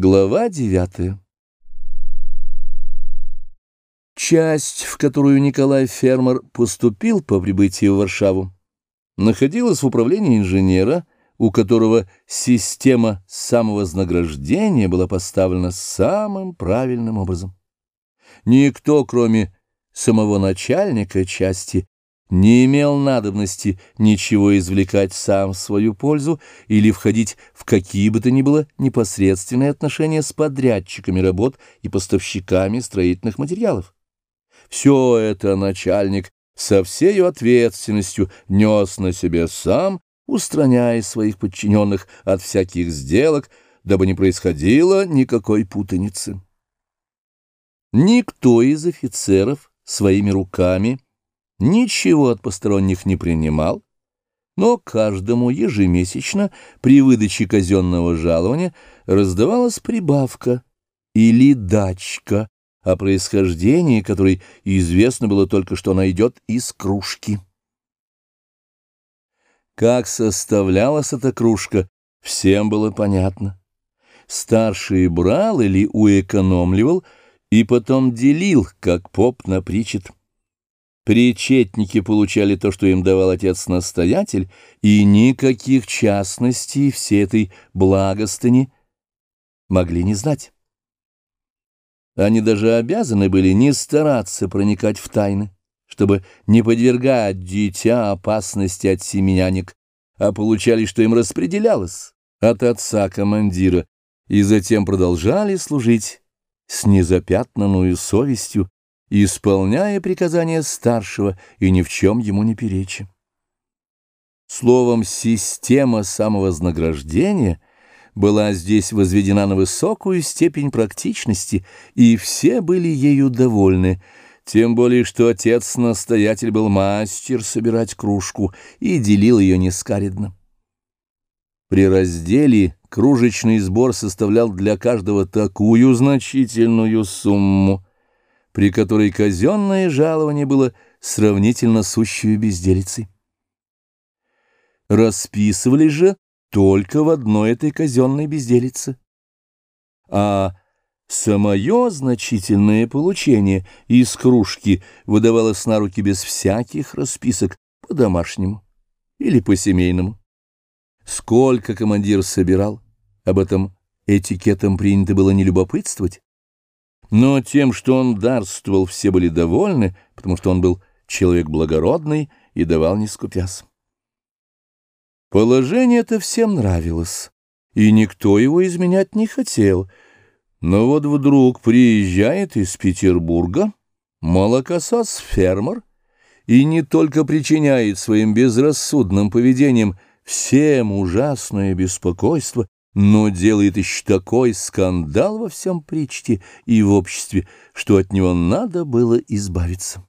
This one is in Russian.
Глава девятая Часть, в которую Николай Фермер поступил по прибытии в Варшаву, находилась в управлении инженера, у которого система самовознаграждения была поставлена самым правильным образом. Никто, кроме самого начальника части, не имел надобности ничего извлекать сам в свою пользу или входить в какие бы то ни было непосредственные отношения с подрядчиками работ и поставщиками строительных материалов. Все это начальник со всей ответственностью нес на себе сам, устраняя своих подчиненных от всяких сделок, дабы не происходило никакой путаницы. Никто из офицеров своими руками ничего от посторонних не принимал, но каждому ежемесячно при выдаче казенного жалования раздавалась прибавка или дачка, о происхождении которой известно было только, что она идет из кружки. Как составлялась эта кружка, всем было понятно. Старший брал или уэкономливал и потом делил, как поп напричет. Причетники получали то, что им давал отец-настоятель, и никаких частностей всей этой благостыни могли не знать. Они даже обязаны были не стараться проникать в тайны, чтобы не подвергать дитя опасности от семеняник, а получали, что им распределялось от отца-командира, и затем продолжали служить с незапятнанную совестью, исполняя приказания старшего и ни в чем ему не перечи. Словом, система самовознаграждения была здесь возведена на высокую степень практичности, и все были ею довольны, тем более что отец-настоятель был мастер собирать кружку и делил ее нескаредно. При разделе кружечный сбор составлял для каждого такую значительную сумму — при которой казенное жалование было сравнительно сущую безделицей. Расписывали же только в одной этой казенной безделице. А самое значительное получение из кружки выдавалось на руки без всяких расписок по-домашнему или по-семейному. Сколько командир собирал, об этом этикетом принято было не любопытствовать, но тем, что он дарствовал, все были довольны, потому что он был человек благородный и давал не скупясь. Положение это всем нравилось, и никто его изменять не хотел. Но вот вдруг приезжает из Петербурга молокосос-фермер и не только причиняет своим безрассудным поведением всем ужасное беспокойство, но делает еще такой скандал во всем причте и в обществе, что от него надо было избавиться.